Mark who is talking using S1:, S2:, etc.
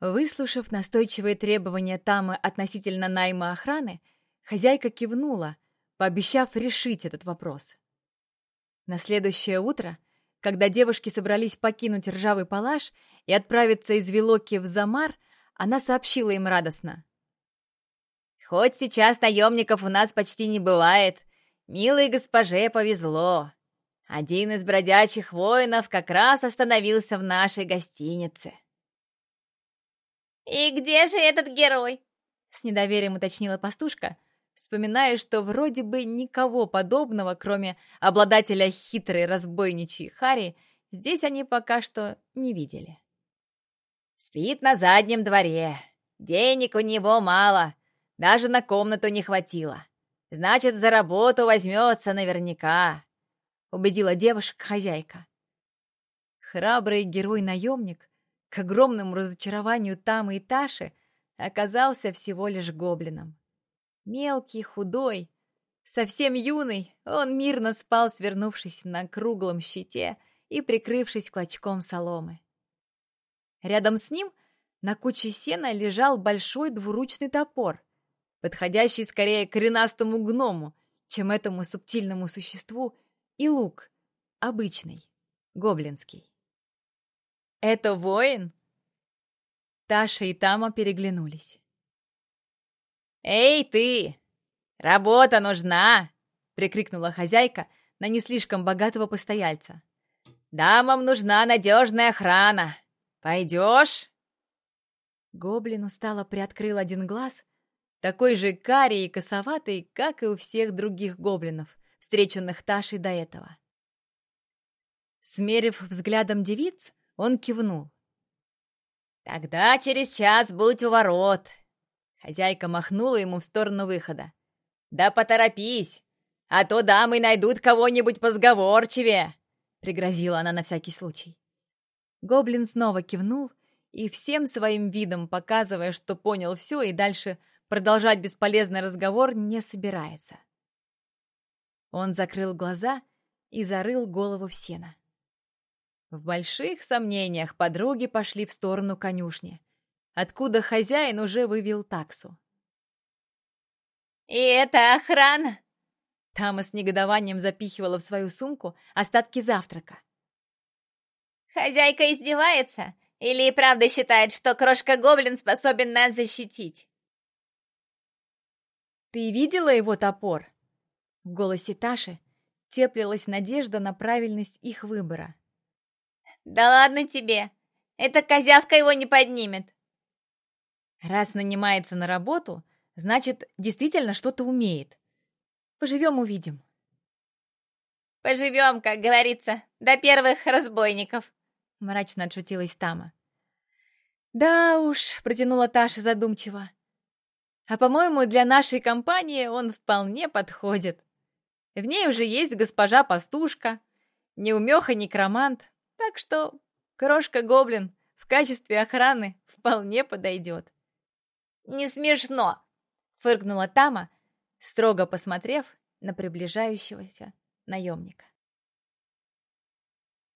S1: Выслушав настойчивые требования Тамы относительно найма охраны, хозяйка кивнула, пообещав решить этот вопрос. На следующее утро, когда девушки собрались покинуть ржавый палаш и отправиться из Вилоки в Замар, она сообщила им радостно. «Хоть сейчас наемников у нас почти не бывает, милой госпоже повезло. Один из бродячих воинов как раз остановился в нашей гостинице».
S2: «И где же этот герой?»
S1: — с недоверием уточнила пастушка, вспоминая, что вроде бы никого подобного, кроме обладателя хитрой разбойничьей Хари, здесь они пока что не видели. «Спит на заднем дворе. Денег у него мало, даже на комнату не хватило. Значит, за работу возьмется наверняка», — убедила девушек хозяйка. Храбрый герой-наемник, к огромному разочарованию Тамы и Таши, оказался всего лишь гоблином. Мелкий, худой, совсем юный, он мирно спал, свернувшись на круглом щите и прикрывшись клочком соломы. Рядом с ним на куче сена лежал большой двуручный топор, подходящий скорее коренастому гному, чем этому субтильному существу, и лук, обычный, гоблинский. «Это воин?» Таша и Тама переглянулись. «Эй, ты! Работа нужна!» — прикрикнула хозяйка на не слишком богатого постояльца. «Дамам нужна надежная охрана! Пойдешь?» Гоблин устало приоткрыл один глаз, такой же карий и косоватый, как и у всех других гоблинов, встреченных Ташей до этого. Смерив взглядом девиц, он кивнул. «Тогда через час будь у ворот!» Хозяйка махнула ему в сторону выхода. «Да поторопись, а то дамы найдут кого-нибудь позговорчивее!» Пригрозила она на всякий случай. Гоблин снова кивнул и всем своим видом, показывая, что понял все и дальше продолжать бесполезный разговор не собирается. Он закрыл глаза и зарыл голову в сено. В больших сомнениях подруги пошли в сторону конюшни, откуда хозяин уже вывел таксу.
S2: «И это охрана!»
S1: Тама с негодованием запихивала в свою сумку остатки завтрака.
S2: «Хозяйка издевается? Или и правда считает, что крошка-гоблин способен нас защитить?»
S1: «Ты видела его топор?» В голосе Таши теплилась надежда на правильность их выбора.
S2: Да ладно тебе. Эта козявка его не поднимет.
S1: Раз нанимается на работу, значит, действительно что-то умеет. Поживем, увидим.
S2: Поживем, как говорится, до первых разбойников.
S1: Мрачно отшутилась Тама. Да уж, протянула Таша задумчиво. А по-моему, для нашей компании он вполне подходит. В ней уже есть госпожа-пастушка, неумеха-некромант, так что крошка-гоблин в качестве охраны вполне подойдет.
S2: «Не смешно!»
S1: — фыркнула Тама, строго посмотрев на приближающегося наемника.